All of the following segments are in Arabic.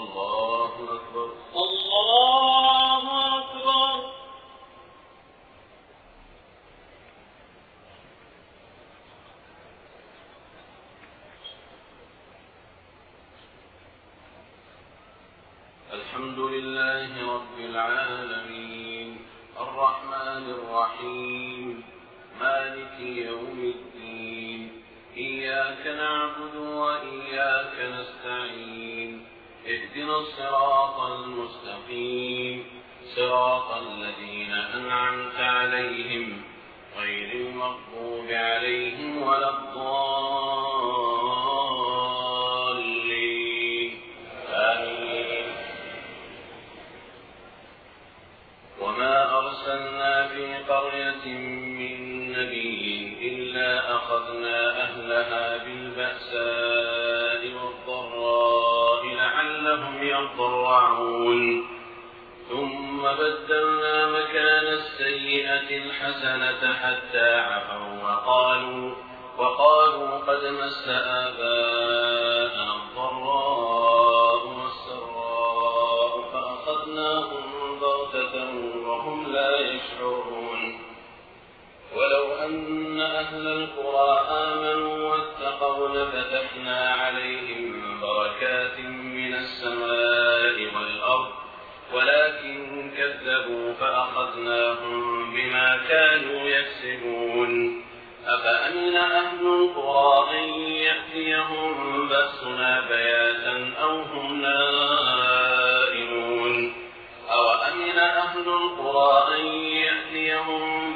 الله من نبي إلا أخذنا أهلها بالبأساء والضراء لعلهم يضرعون. ثم بدلنا مكان السيئة الحسنة حتى عفوا وقالوا وقالوا قد مس آباءنا أن أهل القرى آمنوا واتقوا لفتحنا عليهم بركات من السماء والأرض ولكن كذبوا فأخذناهم بما كانوا يكسبون أفأمن أهل القرى أن يأتيهم بأسنا بياتا أو هم نائمون أوأمن أهل القرى أن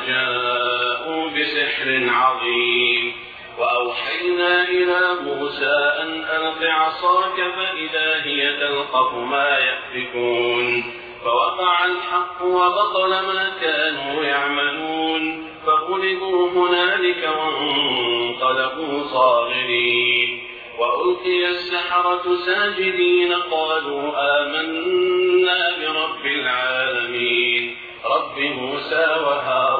وجاءوا بسحر عظيم. وأوحينا إلى موسى أن ألق عصاك فإذا هي تلقف ما يأفكون. فوقع وقع الحق وبطل ما كانوا يعملون. فغلبوا هنالك وانقلبوا صاغرين. وألقي السحرة ساجدين قالوا آمنا برب العالمين. رب موسى وهارون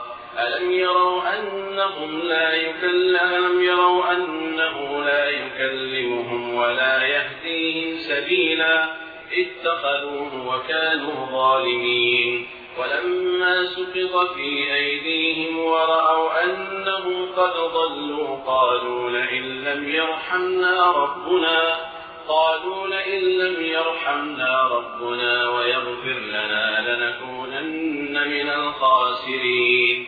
ألم يروا أنهم لا يكلم يروا أنه لا يكلمهم ولا يهديهم سبيلا اتخذوه وكانوا ظالمين ولما سقط في أيديهم ورأوا أنهم قد ضلوا قالوا لئن لم يرحمنا ربنا قالوا لئن لم يرحمنا ربنا ويغفر لنا لنكونن من الخاسرين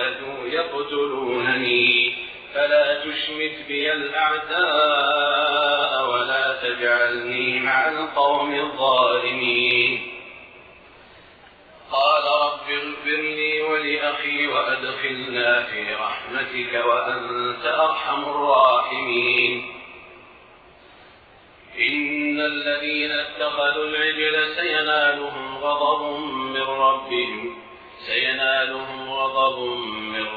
يقتلونني. فلا تشمت بي الأعداء ولا تجعلني مع القوم الظالمين. قال رب اغفر لي ولأخي وأدخلنا في رحمتك وأنت أرحم الراحمين. إن الذين اتخذوا العجل سينالهم غضب من ربهم سينالهم غضب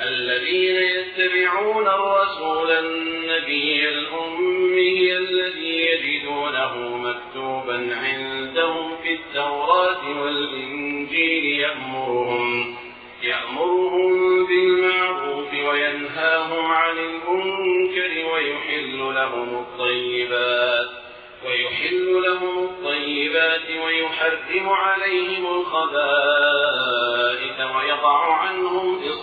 الذين يتبعون الرسول النبي الأمي الذي يجدونه مكتوبا عندهم في التوراة والإنجيل يأمرهم يأمرهم بالمعروف وينهاهم عن المنكر ويحل لهم الطيبات ويحل لهم الطيبات ويحرم عليهم الخبائث ويضع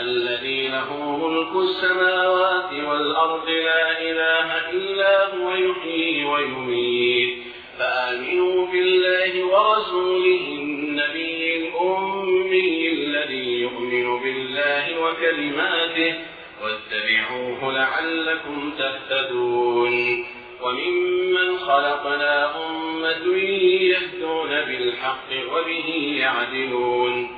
الذي له ملك السماوات والأرض لا إله إلا هو يحيي ويميت. فآمنوا بالله ورسوله النبي الأمي الذي يؤمن بالله وكلماته. واتبعوه لعلكم تهتدون. وممن خلقنا أمة يهدون بالحق وبه يعدلون.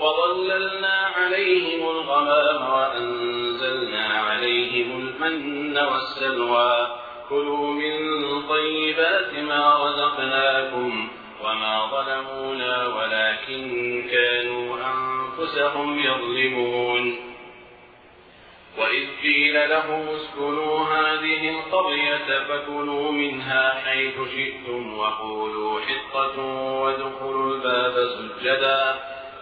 وظللنا عليهم الغمام وأنزلنا عليهم المن والسلوى. كلوا من طيبات ما رزقناكم وما ظلمونا ولكن كانوا أنفسهم يظلمون. وإذ قيل لهم اسكنوا هذه القرية فكلوا منها حيث شئتم وقولوا حطة وادخلوا الباب سجدا.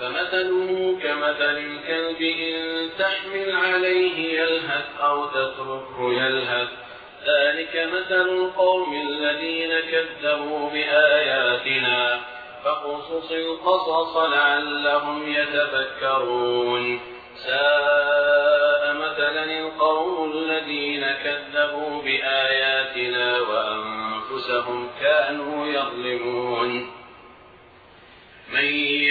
فمثله كمثل الكلب إن تحمل عليه يلهث أو تتركه يلهث. ذلك مثل القوم الذين كذبوا بآياتنا. فقصص القصص لعلهم يتفكرون. ساء مثلا القوم الذين كذبوا بآياتنا وأنفسهم كانوا يظلمون. من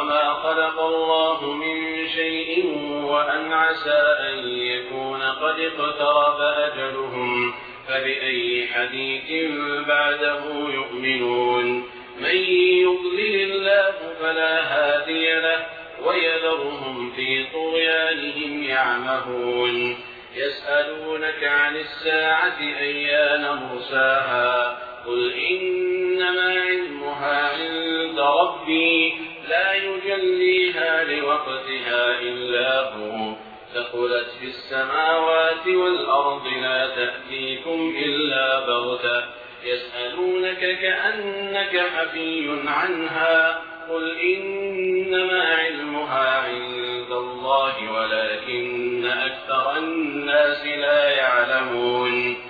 وما خلق الله من شيء وأن عسى أن يكون قد اقترب أجلهم فبأي حديث بعده يؤمنون من يضلل الله فلا هادي له ويذرهم في طغيانهم يعمهون يسألونك عن الساعة أيان مرساها قل إنما علمها عند ربي لا يجليها لوقتها إلا هو. ثقلت في السماوات والأرض لا تأتيكم إلا بغتة. يسألونك كأنك حفي عنها. قل إنما علمها عند الله ولكن أكثر الناس لا يعلمون.